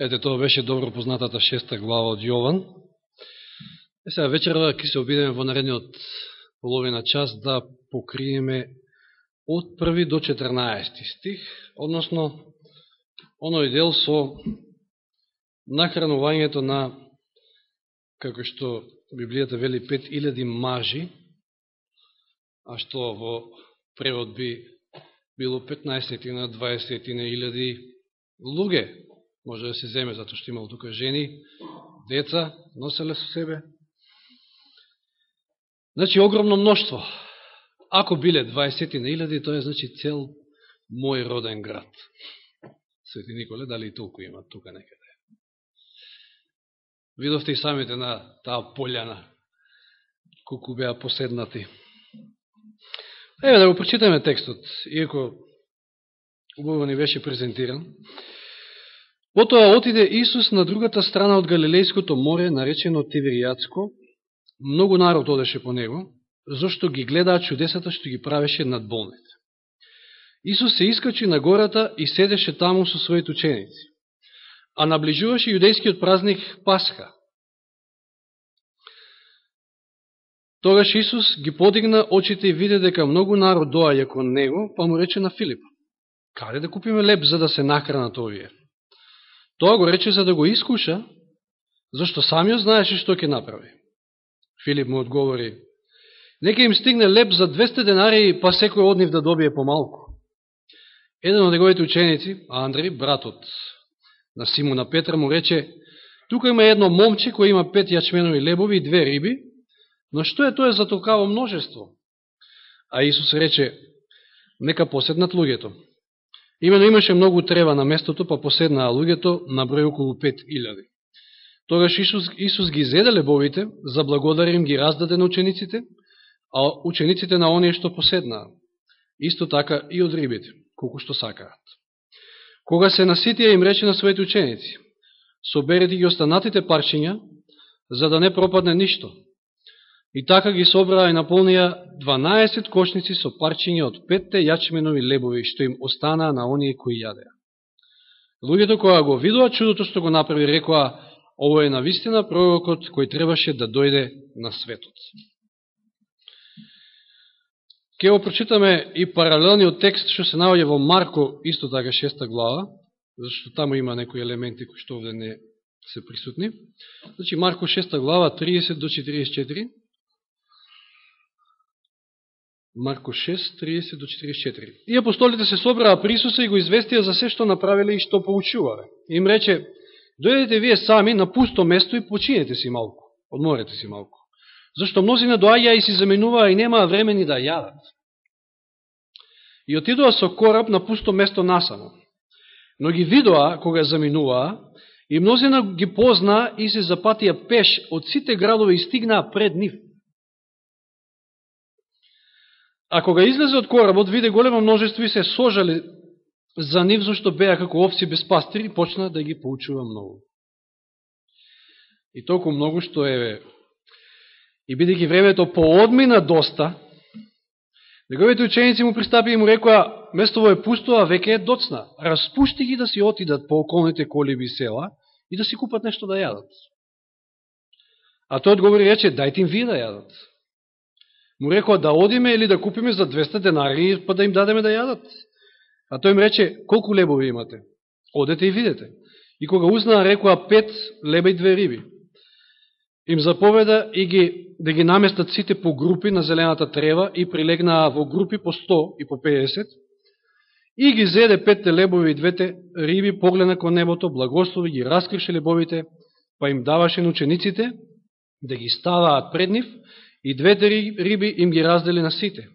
Ете, тоа беше добро познатата шеста глава од Јован. Е сега вечерва ќе се обидеме во наредниот половина час да покриеме од први до 14 стих, односно оној дел со нахранувањето на, како што Библијата вели, 5000 мажи, а што во превод би било 15 на 20 на илјади луѓе може да се земе, затоа што имало тука жени, деца, носеле со себе. Значи, огромно мноштво. Ако биле 20 на илјади, тоа е значи цел мој роден град. Свети Николе, дали и толку има тука некаде. Видовте и самите на таа полјана колку беа поседнати. Еве да го прочитаме текстот, иако убаво ни беше презентиран. Потоа отиде Исус на другата страна од Галилејското море, наречено Тиверијацко. Многу народ одеше по него, зашто ги гледаа чудесата што ги правеше над болните. Исус се искачи на гората и седеше таму со своите ученици. А наближуваше јудејскиот празник Пасха. Тогаш Исус ги подигна очите и виде дека многу народ доаѓа кон него, па му рече на Филип, каде да купиме леп за да се нахранат овие? Тоа го рече за да го искуша, зашто самиот знаеше што ќе направи. Филип му одговори, нека им стигне леп за 200 денари, па секој од нив да добие помалку. Еден од неговите ученици, Андри, братот на Симона Петра, му рече, тука има едно момче кој има пет јачменови лебови и две риби, но што е тоа за толкаво множество? А Исус рече, нека поседнат луѓето. Имено имаше многу трева на местото, па поседнаа луѓето на број околу 5000. Тогаш Исус, Исус ги зеде лебовите, заблагодари им ги раздаде на учениците, а учениците на оние што поседнаа. Исто така и од рибите, колку што сакаат. Кога се наситија им рече на своите ученици, соберете ги останатите парчиња, за да не пропадне ништо, И така ги собраа и наполнија 12 кошници со парчиња од петте јачменови лебови, што им останаа на оние кои јадеа. Луѓето која го видоа чудото што го направи, рекоа, ово е навистина пророкот кој требаше да дојде на светот. Ке го прочитаме и паралелниот текст што се наоѓа во Марко, исто така шеста глава, зашто таму има некои елементи кои што овде не се присутни. Значи Марко шеста глава 30 до 44. Марко 6, 30 до 44. И апостолите се собраа при Исуса и го известија за се што направиле и што поучувале. Им рече, дојдете вие сами на пусто место и починете си малку, одморете си малку. Зашто мнозина доаѓа и си заменуваа и немаа време ни да јадат. И отидоа со кораб на пусто место насамо. Но ги видоа кога заминуваа и мнозина ги познаа и се запатија пеш од сите градови и стигнаа пред нив. А кога излезе од коработ, виде големо множество и се сожали за нив, зашто беа како овци без пастир и почна да ги поучува многу. И толку многу што е, и бидејќи времето поодмина доста, неговите ученици му пристапи и му рекоа, местово е пусто, а веќе е доцна. Распушти ги да си отидат по околните колиби и села и да си купат нешто да јадат. А тој одговори рече, дајте им вие да јадат му рекоа да одиме или да купиме за 200 денари, па да им дадеме да јадат. А тој им рече, колку лебови имате? Одете и видете. И кога узнаа, рекоа пет леба и две риби. Им заповеда и ги, да ги наместат сите по групи на зелената трева и прилегнаа во групи по 100 и по 50. И ги зеде петте лебови и двете риби, погледна кон небото, благослови, ги раскрише лебовите, па им даваше на учениците да ги ставаат пред нив И двете риби им ги раздели на сите.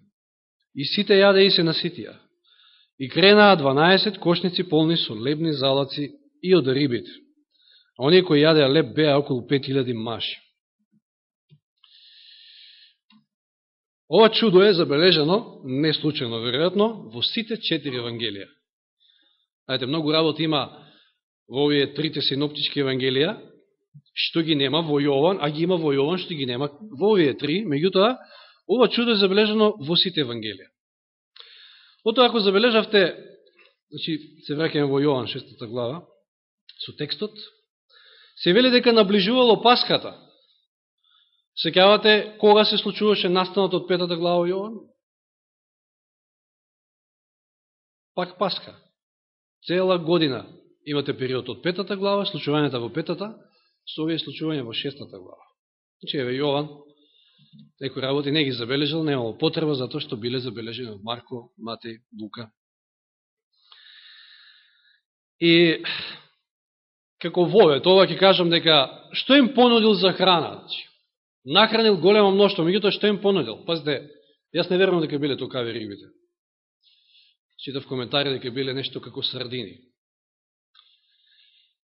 И сите јаде и се наситија. И кренаа 12 кошници полни со лебни залаци и од рибите. А оние кои јадеа леб беа околу 5000 маши. Ова чудо е забележано, не случайно веројатно, во сите четири евангелија. Знаете, многу работа има во овие трите синоптички евангелија, што ги нема во Јован, а ги има во Јован, што ги нема во овие три, меѓутоа, ова чудо е забележано во сите Евангелија. Ото ако забележавте, значи, се враќаме во Јован, шестата глава, со текстот, се вели дека наближувало Паската. Секјавате кога се случуваше настанот од петата глава Јован? Пак Паска. Цела година имате период од петата глава, случувањата во петата, со овие случувања во шестата глава. Значи, еве Јован, некои работи не ги забележал, немало потреба, затоа што биле забележени од Марко, Матеј, Лука. И како вове, тоа ќе кажам дека што им понудил за храна? Значи, нахранил големо мноштво, меѓутоа што им понудил? Пазите, јас не верувам дека биле токави рибите. Читав коментари дека биле нешто како сардини.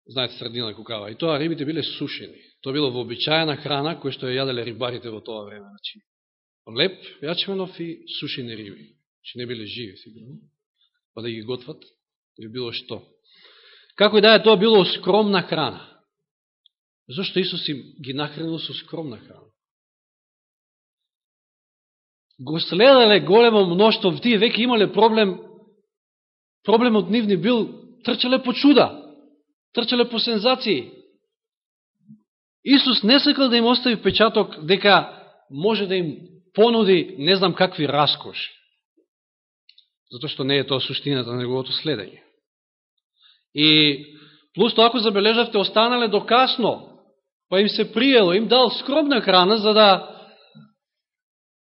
Знаете, средина кукава. И тоа рибите биле сушени. Тоа било вообичаена храна која што ја јаделе рибарите во тоа време. Значи, леп, јачменов и сушени риби. Значи не биле живи, сигурно. Па да ги готват, да или било што. Како и да е, тоа било скромна храна. Зошто Исус им ги нахранил со скромна храна? Го следале големо мноштво, тие веќе имале проблем, проблемот нивни бил, трчале по чуда, трчале по сензации. Исус не сакал да им остави печаток дека може да им понуди не знам какви раскоши. Зато што не е тоа суштината на неговото следење. И плюс тоа, ако забележавте, останале до касно па им се приело, им дал скромна храна, за да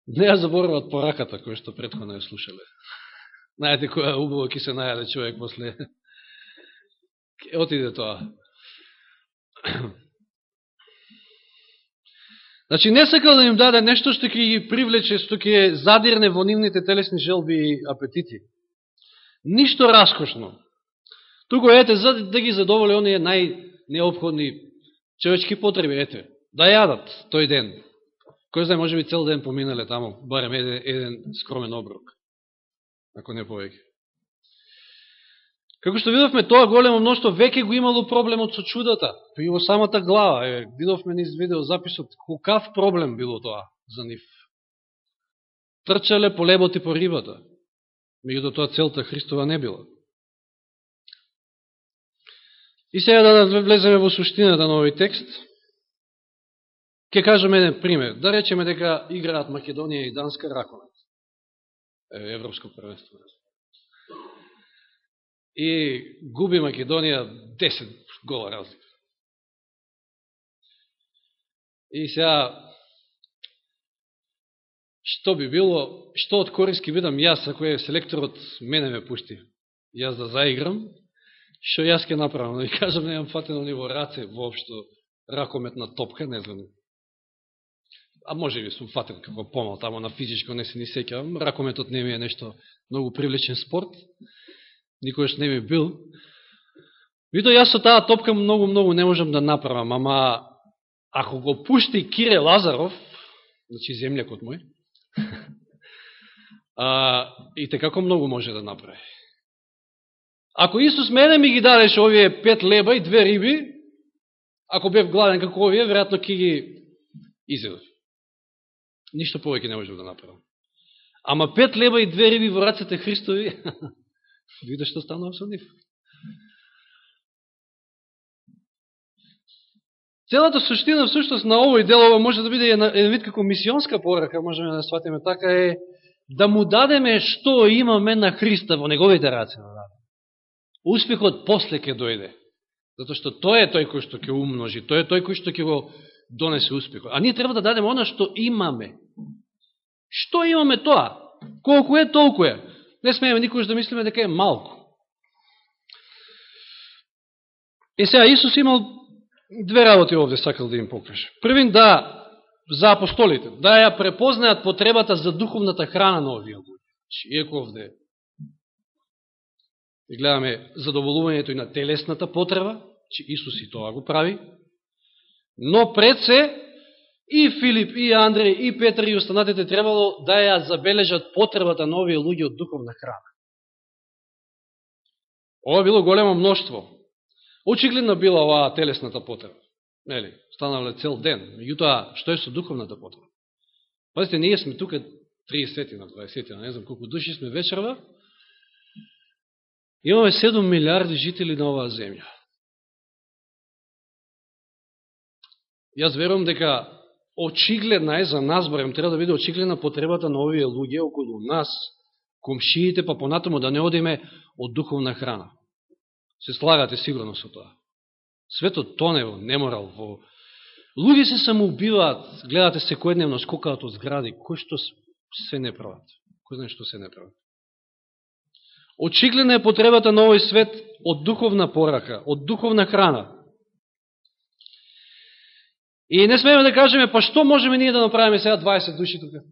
не ја заборават пораката која што предходно ја слушале. Знаете која убаво ки се најаде човек после отиде тоа. Значи, не сакал да им даде нешто што ќе ги привлече, што ќе задирне во нивните телесни желби и апетити. Ништо раскошно. Туку ете, за да ги задоволи оние најнеобходни човечки потреби, ете, да јадат тој ден. Кој знае, може би цел ден поминале таму, барем еден, еден скромен оброк, ако не повеќе. Како што видовме, тоа големо мноштво веќе го имало проблемот со чудата, и во самата глава, е, видовме низ видео записот, кукав проблем било тоа за нив. Трчале по лебот и по рибата, меѓуто тоа целта Христова не била. И сега да влеземе во суштината на овој текст, Ке кажем еден пример. Да речеме дека играат Македонија и Данска раконет. Европско првенство. И губи Македонија 10 гола разлика. И сега, што би било, што од кориски бидам јас, ако е селекторот мене ме пушти, јас да заиграм, што јас ке направам, да ви кажам, немам фатено ниво раце воопшто ракометна топка, не знам. А може би сум фатен како помал тамо на физичко, не се ни сеќавам. Ракометот не ми е нешто многу привлечен спорт никогаш не би бил. Видо, јас со таа топка многу, многу не можам да направам, ама ако го пушти Кире Лазаров, значи земљакот мој, а, и така како многу може да направи. Ако Исус мене ми ги дадеше овие пет леба и две риби, ако бев гладен како овие, веројатно ќе ги изедов. Ништо повеќе не можам да направам. Ама пет леба и две риби во рацете Христови, виде што станува со нив. Целата суштина всушност на овој дел, ова може да биде еден вид како мисионска порака, можеме да сватиме така, е да му дадеме што имаме на Христа во неговите раце. Успехот после ќе дојде. Затоа што тој е тој кој што ќе умножи, тој е тој кој што ќе го донесе успехот. А ние треба да дадеме она што имаме. Што имаме тоа? Колку е, толку е. Не смееме никој да мислиме дека е малку. И сега Исус имал две работи овде сакал да им покаже. Првин да за апостолите, да ја препознаат потребата за духовната храна на овие луѓе. Значи, иако овде и гледаме задоволувањето и на телесната потреба, че Исус и тоа го прави, но пред се и Филип, и Андреј, и Петр и останатите требало да ја забележат потребата на овие луѓе од духовна храна. Ова било големо мноштво. Очигледно била оваа телесната потреба. Нели, станале цел ден. Меѓутоа, што е со духовната потреба? Пазите, ние сме тука 30 на 20 на не знам колку души сме вечерва, Имаме 7 милиарди жители на оваа земја. Јас верувам дека очигледна е за нас, барем треба да биде очигледна потребата на овие луѓе околу нас, комшиите, па понатаму да не одиме од духовна храна. Се слагате сигурно со тоа. Светот тоне во неморал, во... Луѓе се самоубиваат, гледате секојдневно скокаат од згради, кој што се не прават. Кој знае што се не прават. Очигледна е потребата на овој свет од духовна порака, од духовна храна. И не смееме да кажеме, па што можеме ние да направиме сега 20 души тука?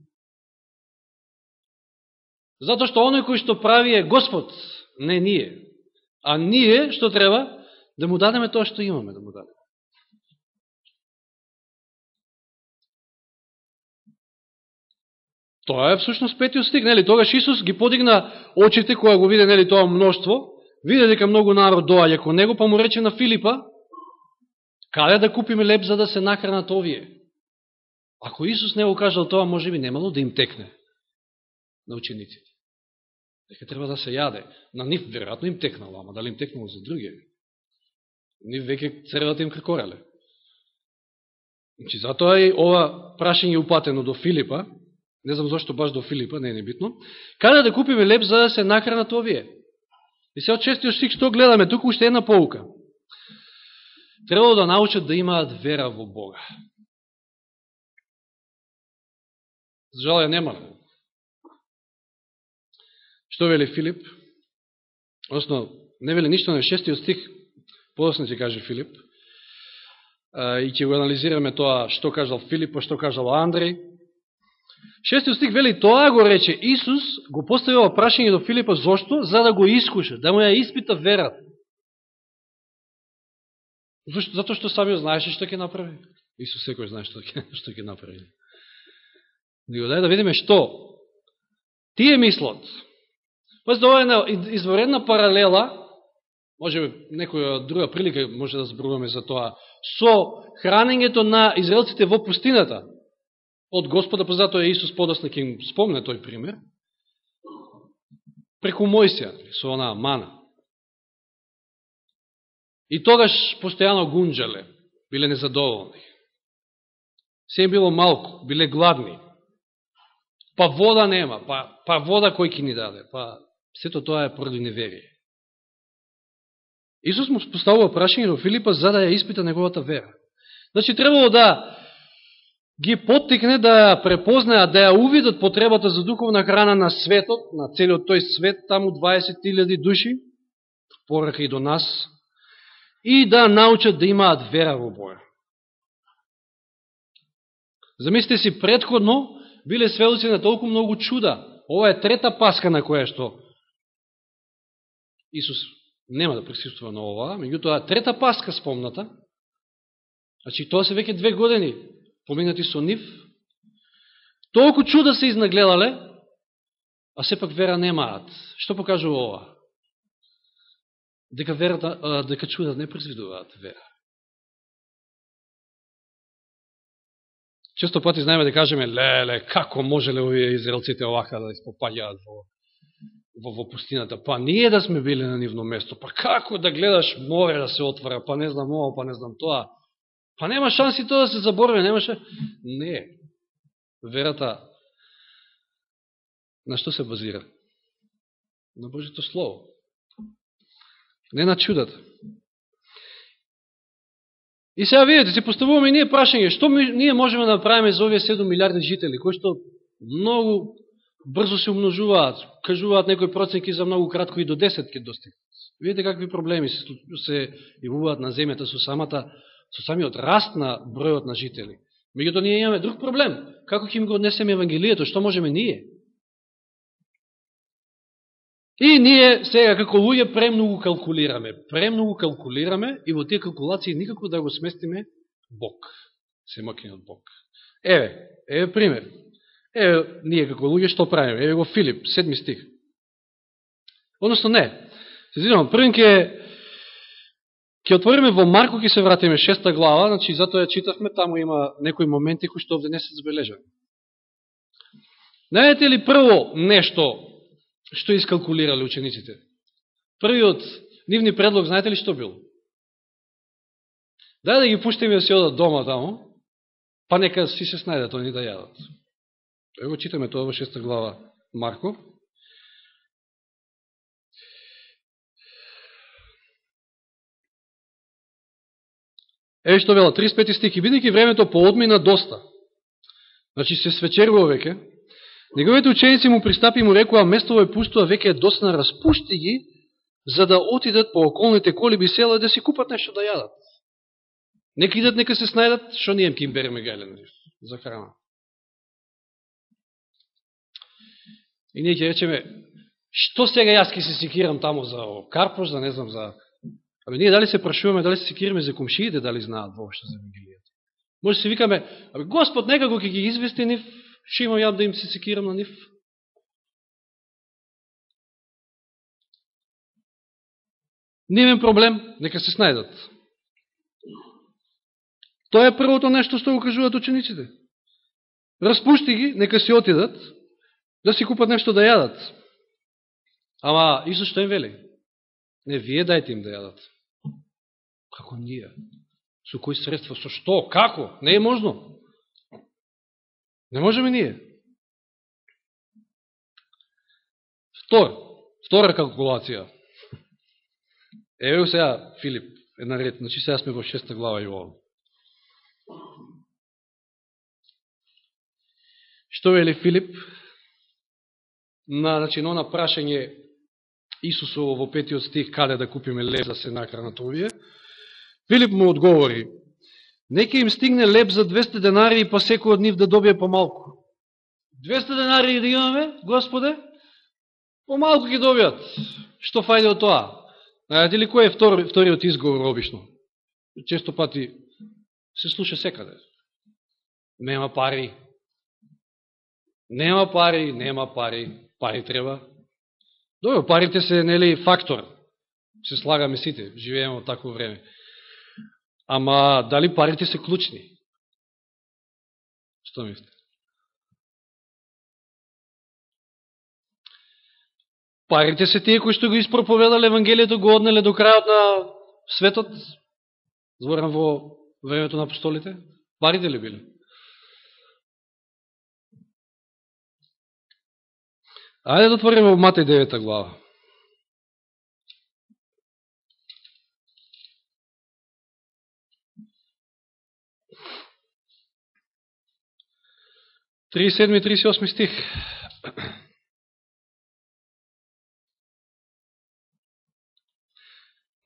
Зато што оној кој што прави е Господ, не ние. А ние, што треба? Да му дадеме тоа што имаме да му дадеме. Тоа е всушност петиот стиг, нели? Тогаш Исус ги подигна очите кога го виде нели тоа мноштво, виде дека многу народ доаѓа кон него, па му рече на Филипа, каде да купиме леп за да се нахранат овие? Ако Исус не го кажал тоа, може би немало да им текне на учениците. Дека треба да се јаде. На нив веројатно им текнало, ама дали им текнало за други? Нив веќе црвата им кркорале. Значи, затоа и ова прашање упатено до Филипа, не знам зашто баш до Филипа, не е небитно, каде да купиме леп за да се нахранат овие? И се од честиот стих што гледаме, туку уште една поука. Требало да научат да имаат вера во Бога. За жал ја нема. Што вели Филип? Осно, не вели ништо на шестиот стих, подосно ќе каже Филип. И ќе го анализираме тоа што кажал Филип, што кажал Андреј. Шестиот стих вели, тоа го рече Исус, го поставил прашање до Филипа, зошто? За да го искуша, да му ја испита верата. Зашто? Зато што самиот знаеше што ќе направи. Исус секој знае што ќе, што ќе направи. Него дај да видиме што. Тие мислот. Пази, ова е изворедна паралела, може некоја друга прилика може да зборуваме за тоа, со хранењето на израелците во пустината од Господа, па затоа Исус подосна ќе им спомне тој пример, преку Мојсија, со онаа мана. И тогаш постојано гунджале, биле незадоволни. Се им било малку, биле гладни. Па вода нема, па, па вода кој ќе ни даде, па сето тоа е поради неверие. Исус му поставува прашање до Филипа за да ја испита неговата вера. Значи, требало да ги поттикне да препознаат, да ја да увидат потребата за духовна храна на светот, на целиот тој свет, таму 20.000 души, порака и до нас, и да научат да имаат вера во Бога. Замислите си, предходно биле сведоци на толку многу чуда. Ова е трета паска на која што Исус нема да присуствува на ова, меѓутоа трета паска спомната, значи тоа се веќе две години поминати со нив, толку чуда се изнагледале, а сепак вера немаат. Што покажува ова? Дека, верата, дека чуда не произведуваат вера. Често пати знаеме да кажеме, леле, како можеле овие израелците овака да испопаѓаат во, во, во пустината? Па ние да сме били на нивно место, па како да гледаш море да се отвара, па не знам ова, па не знам тоа. Па нема шанси тоа да се заборави, немаше. Не. Верата на што се базира? На Божито Слово. Не на чудата. И сега видите, се поставуваме и ние прашање, што ми, ние можеме да направиме за овие 7 милиарди жители, кои што многу брзо се умножуваат, кажуваат некои проценки за многу кратко и до 10 ке достигнат. Видите какви проблеми се, се јавуваат на земјата со самата со самиот раст на бројот на жители. Меѓуто ние имаме друг проблем. Како ќе им го однесеме Евангелието? Што можеме ние? И ние сега како луѓе премногу калкулираме. Премногу калкулираме и во тие калкулации никако да го сместиме Бог. Семокинот Бог. Еве, еве пример. Еве, ние како луѓе што правиме? Еве го Филип, седми стих. Односно не. Се извинувам, првен ке Ке отвориме во Марко, ќе се вратиме шеста глава, значи затоа ја читавме, таму има некои моменти кои што овде не се забележани. Најдете ли прво нешто што искалкулирали учениците? Првиот нивни предлог, знаете ли што бил? Дај да ги пуштиме да се одат дома таму, Па нека си се снајдат они да јадат. Ево читаме тоа во шеста глава Марко. Еве што вела, 35 стих, и бидеќи времето поодмина доста, значи се свечерува веќе, неговите ученици му пристапи и му рекува, местово е пусто, а веќе е досна, распушти ги, за да отидат по околните колиби села да си купат нешто да јадат. Нека идат, нека се снајдат, што ние им береме гајлен за храна. И ние ќе речеме, што сега јас ке се секирам тамо за Карпош, за не знам, за... Абе, ние дали се прашуваме, дали се секираме за комшиите, дали знаат воопшто за Евангелијата. Може да се викаме, абе, Господ некако ќе ги извести нив, Ше имам ја да им се секирам на нив. Нимен проблем, нека се снајдат. Тоа е првото нешто што го кажуваат учениците. Распушти ги, нека си отидат, да си купат нешто да јадат. Ама Исус што им вели? Не, вие дајте им да јадат. Како ние? Со кои средства? Со што? Како? Не е можно. Не можеме ние. Втор, втора калкулација. Еве сега Филип, една ред, значи сега сме во шеста глава Јован. Што вели Филип? На, значи, на прашање Исусово во петиот стих, каде да купиме леб за се накранат овие, Филип му одговори, нека им стигне леб за 200 денари и па секој од нив да добие помалку. 200 денари да имаме, Господе, помалку ги добиат. Што фајде од тоа? Знаете ли кој е втор, вториот изговор обично? Често пати се слуша секаде. Нема пари. Нема пари, нема пари. Пари треба. Добро, парите се, нели, фактор. Се слагаме сите, живееме во такво време. Ама, дали парите се клучни? Што мислите? Парите се тие кои што го испроповедале Евангелието, го однеле до крајот на светот, зборам во времето на апостолите? Парите ли биле? Ајде да отвориме во Матеј 9 глава. Три седми и 38 стих.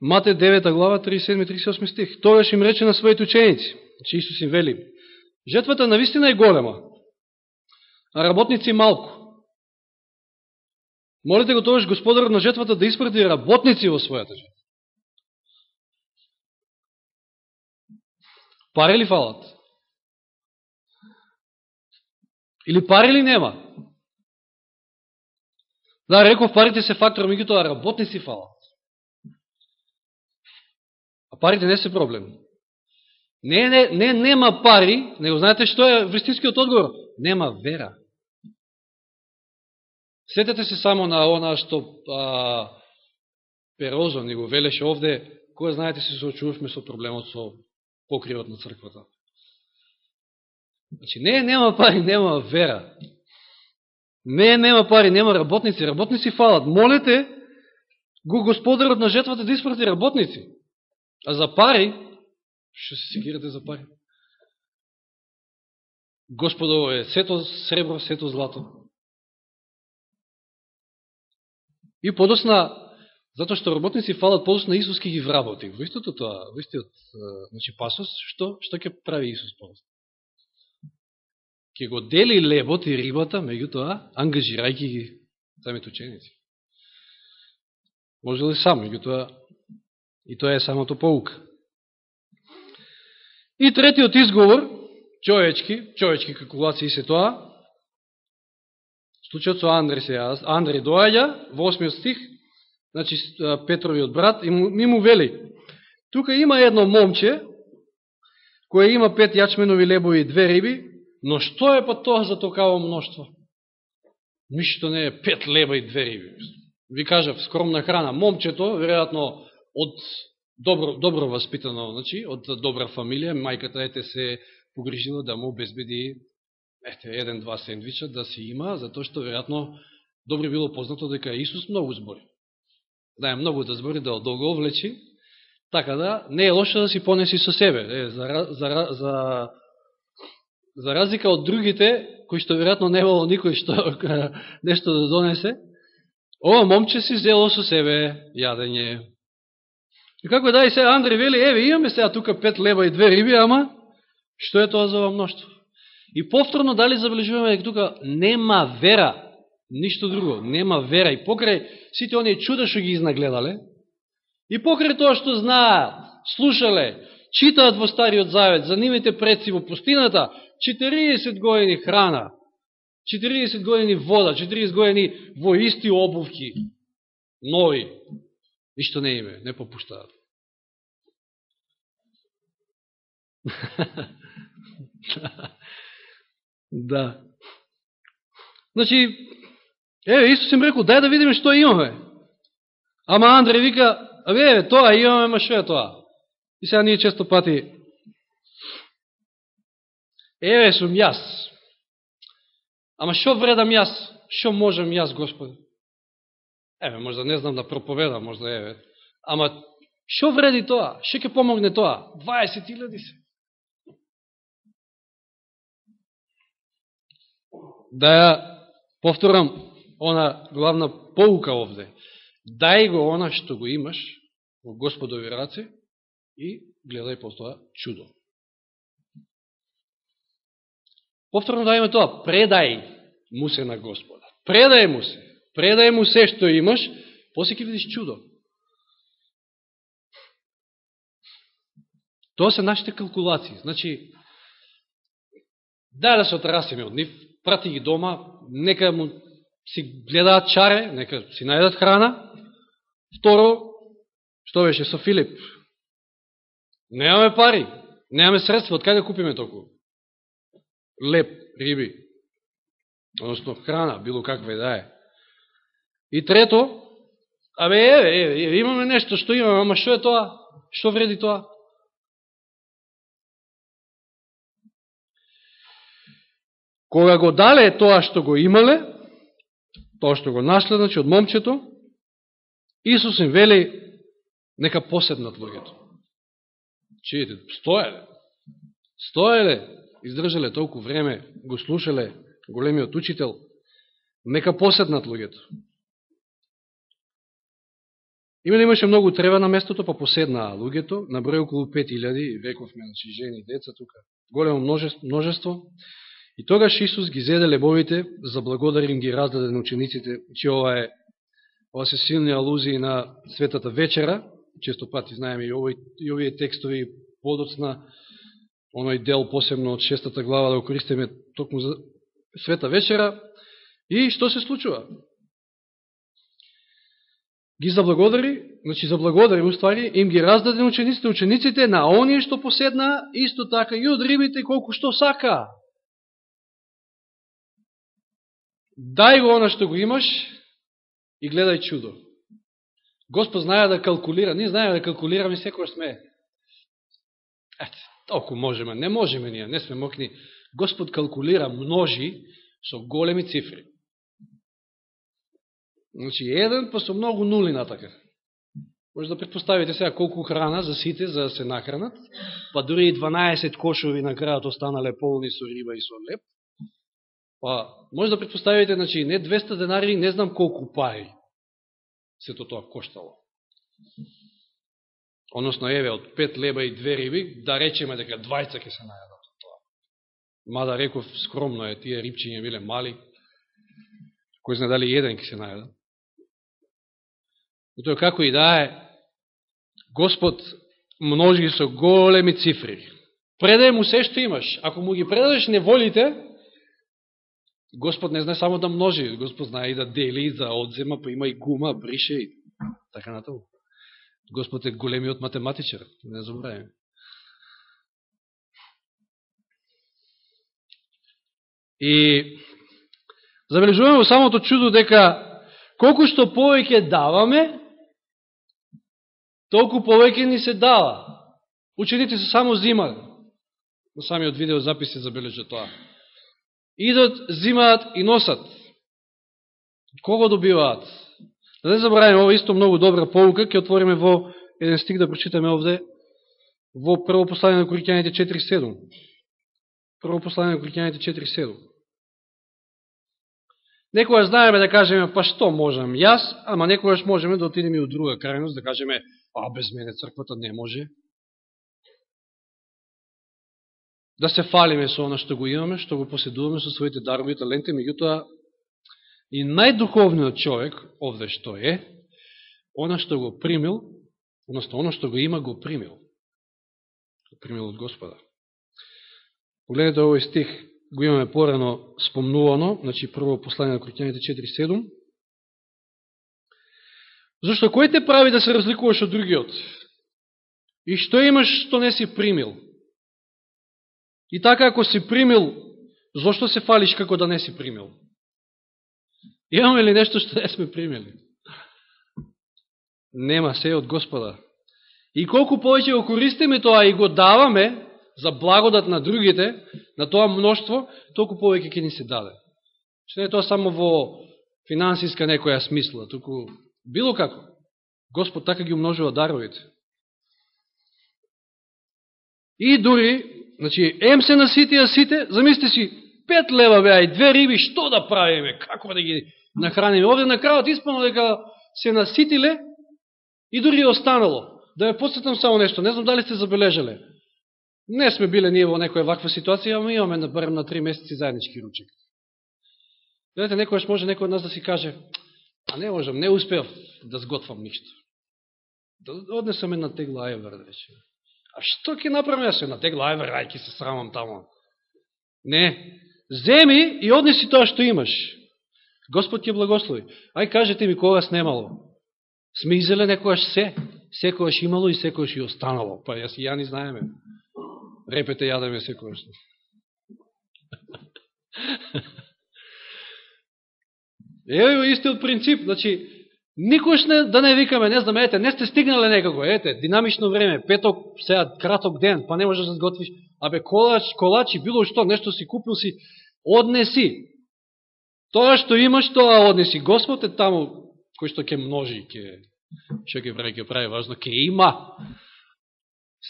Мате 9 глава, 37-38 стих. Тогаш им рече на своите ученици, че Исус им вели, жетвата навистина е голема, а работници малко. Молите го тогаш господарот на жетвата да испрати работници во својата жетва. Пари ли фалат? Или пари ли нема? Да, реков, парите се фактор, меѓутоа работници фалат. А парите не се проблем. Не, не, не, нема пари, него знаете што е вристинскиот одговор? Нема вера. Сетете се само на она што а, Перозо ни го велеше овде, кој знаете се соочувавме со проблемот со покривот на црквата. Значи, не, нема пари, нема вера. Не, нема пари, нема работници. Работници фалат. Молете го господарот на жетвата да испрати работници. А за пари, што се секирате за пари? Господово е сето сребро, сето злато. И подосна, затоа што работници фалат, подосна Исус ки ги вработи. Во истото тоа, во истиот значи, пасос, што, што ќе прави Исус подосна? Ќе го дели лебот и рибата, меѓутоа, ангажирајќи ги самите ученици. Може ли сам, меѓутоа, И тоа е самото поука. И третиот изговор, човечки, човечки калкулации се тоа, случајот со Андре се Андре доаѓа, во осмиот стих, значи Петровиот брат, и му, ми му вели, тука има едно момче, кое има пет јачменови лебови и две риби, но што е па тоа за токаво мноштво? Ништо не е пет леба и две риби. Ви кажав, скромна храна. Момчето, веројатно, од добро, добро воспитано, значи, од добра фамилија, мајката ете се погрижила да му обезбеди ете, еден-два сендвича да си има, затоа што веројатно добро било познато дека Исус многу збори. Да Знае многу да збори, да долго овлечи, така да не е лошо да си понеси со себе. Е, за, за, за, за разлика од другите, кои што веројатно не имало никој што нешто да донесе, ова момче си зело со себе јадење. И како да и се Андре вели, еве имаме сега тука пет леба и две риби, ама што е тоа за ова мноштво? И повторно дали забележуваме дека тука нема вера, ништо друго, нема вера. И покрај сите оние чуда што ги изнагледале, и покрај тоа што знаат, слушале, читаат во Стариот Завет за нивите предци во пустината, 40 години храна, 40 години вода, 40 години во исти обувки, нови, ништо не име, не попуштаат. Да. Значи, еве, Исус им рекол, дај да видиме што имаме. Ама Андре вика, абе, еве, тоа имаме, ма што е тоа? И сега ние често пати, еве сум јас. Ама што вредам јас? Што можам јас, Господи? Еве, можда не знам да проповедам, можда еве. Ама, што вреди тоа? Што ќе помогне тоа? 20.000 се. да ја повторам она главна поука овде. Дај го она што го имаш во Господови раце и гледај по тоа чудо. Повторно даваме тоа, предај му се на Господа. Предај му се. Предај му се што имаш, после ќе видиш чудо. Тоа се нашите калкулации. Значи, дај да се отрасиме од нив, прати ги дома, нека му си гледаат чаре, нека си најдат храна. Второ, што беше со Филип? Немаме пари, немаме средства, од кај да купиме толку? Леп, риби, односно храна, било каква и да е. И трето, абе, еве, еве, еве, имаме нешто што имаме, ама што е тоа? Што вреди тоа? Кога го дале тоа што го имале, тоа што го нашле, значи, од момчето, Исус им вели, нека поседнат луѓето. Чиете, стоеле. Стоеле, издржале толку време, го слушале големиот учител, нека поседнат луѓето. Имали имаше многу трева на местото, па поседнаа луѓето, на број околу 5000, вековме, значи, жени и деца тука, големо множество, И тогаш Исус ги зеде лебовите, за благодарим ги раздаде на учениците, че ова е ова се силни алузии на Светата вечера, често пати знаеме и, овој, и овие текстови подоцна, оној дел посебно од шестата глава да го користиме токму за Света вечера. И што се случува? Ги заблагодари, значи заблагодари, уствари, им ги раздаде учениците, учениците на оние што поседна, исто така и од рибите колку што сака. Дај го она што го имаш и гледај чудо. Господ знае да калкулира, ние знаеме да калкулираме секој сме. Ете, толку можеме, не можеме ние, не сме мокни. Господ калкулира, множи со големи цифри. Значи, еден, па со многу нули натака. Може да предпоставите сега колку храна за сите, за да се нахранат, па дори и 12 кошови на крајот останале полни со риба и со леп. Па, може да предпоставите, значи, не 200 денари, не знам колку пари сето тоа коштало. Односно, еве, од 5 леба и 2 риби, да речеме дека двајца ќе се најадат од тоа. Мада реков, скромно е, тие рибчиња биле мали, кој знае дали еден ќе се најадат. И тоа како и да е, Господ множи со големи цифри. Предај му се што имаш. Ако му ги предадеш неволите, Господ не знае само да множи, Господ знае и да дели, да одзема, па има и гума, брише и така натаму. Господ е големиот математичар, не забравим. И забележуваме во самото чудо дека колку што повеќе даваме, толку повеќе ни се дава. Учените се само зимат. на самиот видео записи забележа тоа. Идат, зимаат и носат. Кого добиваат? Да не забравим, ова исто многу добра полука, ќе отвориме во еден стик да прочитаме овде, во прво послание на Корикјаните 4.7. Прво послание на Корикјаните 4.7. Некоја знаеме да кажеме, па што можам јас, ама некојаш можеме да отидеме и од друга крајност, да кажеме, а без мене црквата не може. Да се фалиме со оно што го имаме, што го поседуваме со своите дарови и таленти, меѓутоа и најдуховниот човек, овде што е, она што го примил, одnosno оно што го има, го примил. Го примил од Господа. Погледнете овој стих, го имаме порано спомнувано, значи прво послание на Коринјаните 4.7. Зашто кој те прави да се разликуваш од другиот? И што имаш што не си примил? И така ако си примил, зашто се фалиш како да не си примил? Имаме ли нешто што не сме примели? Нема, се од Господа. И колку повеќе го користиме тоа и го даваме, за благодат на другите, на тоа мноштво, толку повеќе ќе ни се даде. Што не е тоа само во финансиска некоја смисла, туку било како. Господ така ги умножува даровите. И дури, значи, ем се наситија сите, замисли си, пет лева беа и две риби, што да правиме, како да ги нахраниме. Овде на крајот исполно дека се наситиле и дури останало. Да ја подсетам само нешто, не знам дали сте забележале. Не сме биле ние во некоја ваква ситуација, ама имаме на барем на три месеци заеднички ручек. Гледате, некојаш може некој од нас да си каже, а не можам, не успеав да сготвам ништо. Да однесам на тегла ајвер, да рече. А што ќе направам јас на тегла ајвер, ај се срамам тамо. Не, земи и однеси тоа што имаш. Господ ќе благослови. Ај кажете ми кога снемало. Сме изеле некојаш се, секојаш имало и секојаш и останало. Па јас и ја не знаеме репете јадеме секојаш. Еве истиот принцип, значи никош не да не викаме, не знам, ете, не сте стигнале некако, ете, динамично време, петок, сега краток ден, па не можеш да сготвиш, абе колач, колачи, било што, нешто си купил си, однеси. Тоа што имаш, тоа однеси. Господ е таму кој што ќе множи, ќе што ќе прави, ќе прави важно, ќе има.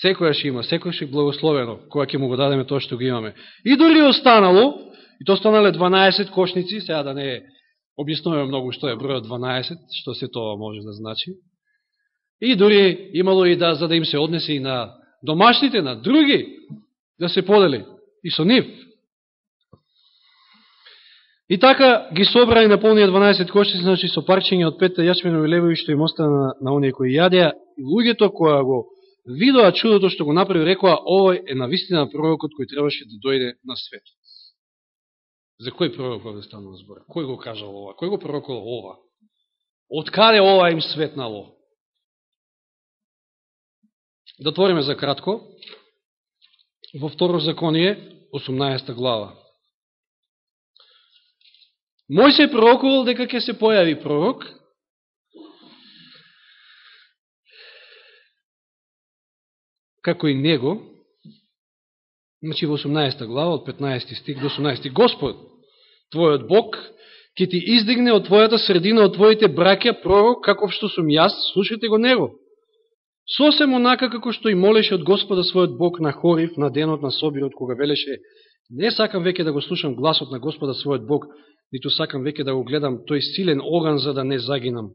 Секојаш има, секојаш е благословено, кога ќе му го дадеме тоа што го имаме. И дори останало, и то станале 12 кошници, сега да не објаснуваме многу што е бројот 12, што се тоа може да значи. И дори имало и да, за да им се однесе и на домашните, на други, да се подели и со нив. И така ги собра и наполнија 12 кошници, значи со парчење од петте јачменови левови што им остана на, на оние кои јадеа, и луѓето која го видоа чудото што го направи, рекоа, овој е на вистина пророкот кој требаше да дојде на свет. За кој пророк овде станува збор? Кој го кажал ова? Кој го пророкол ова? Од каде ова им светнало? Да твориме за кратко. Во второ законие, 18 глава. Мој се пророкувал дека ќе се појави пророк, како и него, значи во 18 глава, од 15 стих до 18, Господ, твојот Бог, ќе ти издигне од твојата средина, од твоите браќа, пророк, каков што сум јас, слушайте го него. Сосем онака како што и молеше од Господа својот Бог на Хорив, на денот на Собирот, кога велеше, не сакам веќе да го слушам гласот на Господа својот Бог, ниту сакам веќе да го гледам тој силен оган за да не загинам.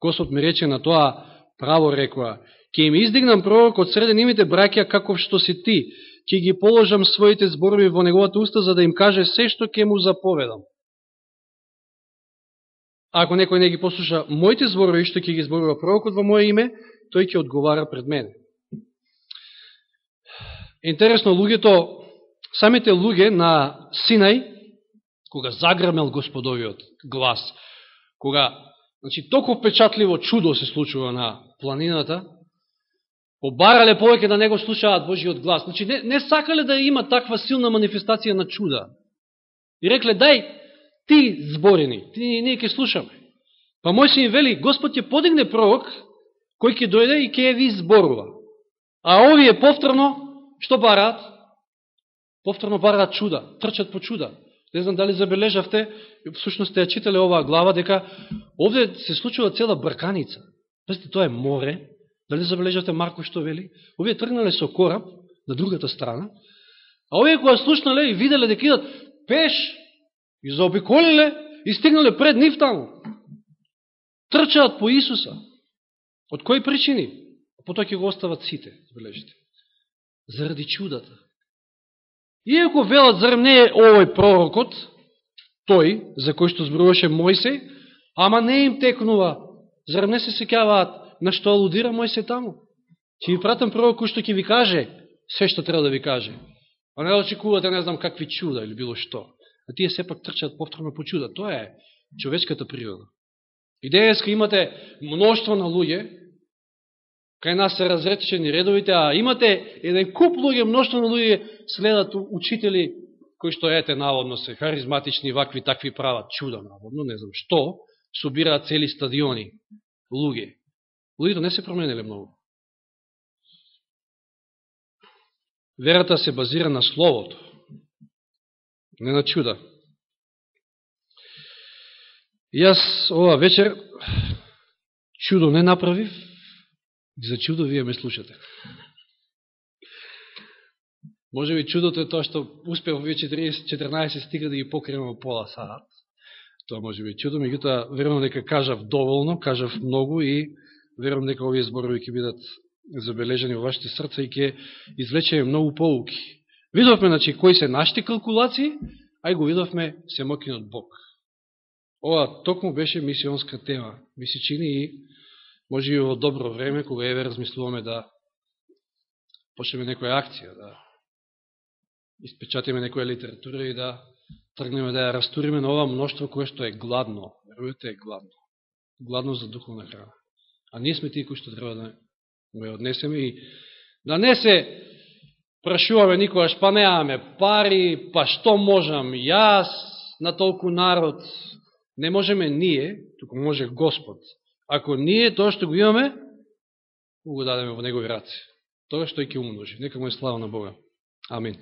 Господ ми рече на тоа право рекоа, Ке им издигнам пророк од среде нивите браќа каков што си ти. ќе ги положам своите зборови во неговата уста за да им каже се што ќе му заповедам. Ако некој не ги послуша моите зборови што ќе ги зборува пророкот во моје име, тој ќе одговара пред мене. Интересно, луѓето, самите луѓе на Синај, кога загрмел господовиот глас, кога, значи, толку впечатливо чудо се случува на планината, побарале повеќе да не го слушаат Божиот глас. Значи, не, не сакале да има таква силна манифестација на чуда. И рекле, дај, ти зборени, ти ние ќе слушаме. Па мој се им вели, Господ ќе подигне пророк, кој ќе дојде и ќе ви зборува. А овие повторно, што бараат? повторно бараат чуда, трчат по чуда. Не знам дали забележавте, всушност те ја читале оваа глава, дека овде се случува цела брканица. Пазите, тоа е море. Дали забележавте Марко што вели? Овие тргнале со кораб на другата страна, а овие која слушнале и виделе дека идат пеш и заобиколиле и стигнале пред нив таму. Трчаат по Исуса. Од кои причини? Потоа ќе го остават сите, забележите. Заради чудата. Иако велат, зарем не е овој пророкот, тој, за кој што зборуваше Мојсей, ама не им текнува, зарем не се секјаваат на што алудира Мојсей таму. Ќе ви пратам пророк кој што ќе ви каже се што треба да ви каже. А не да очекувате не знам какви чуда или било што. А тие сепак трчат повторно по чуда. Тоа е човечката природа. И денеска имате мноштво на луѓе, кај нас се разречени редовите, а имате еден куп луѓе, мноштво на луѓе следат учители кои што ете наводно се харизматични, вакви такви прават чуда наводно, не знам што, собираат цели стадиони луѓе. Луѓето не се промениле многу. Верата се базира на Словото, не на чуда. И јас ова вечер чудо не направив, за чудо вие ме слушате. Може би чудото е тоа што успев овие 14 стига да ги покрием пола саат. Тоа може би чудо, меѓутоа верувам дека кажав доволно, кажав многу и верувам дека овие зборови ќе бидат забележани во вашите срца и ќе извлечеме многу поуки. Видовме, значи, кои се нашите калкулации, а и го видовме семокинот Бог. Ова токму беше мисионска тема. Ми се чини и може и во добро време, кога еве размислуваме да почнеме некоја акција, да испечатиме некоја литература и да тргнеме да ја растуриме на ова мноштво кое што е гладно. Верувате е гладно. Гладно за духовна храна. А ние сме тие кои што треба да го ја однесеме и да не се прашуваме никогаш, па неаме пари, па што можам јас на толку народ. Не можеме ние, туку може Господ. Ако ние тоа што го имаме, го дадеме во Негови раци. Тоа што ќе умножи. Нека му е слава на Бога. Амин.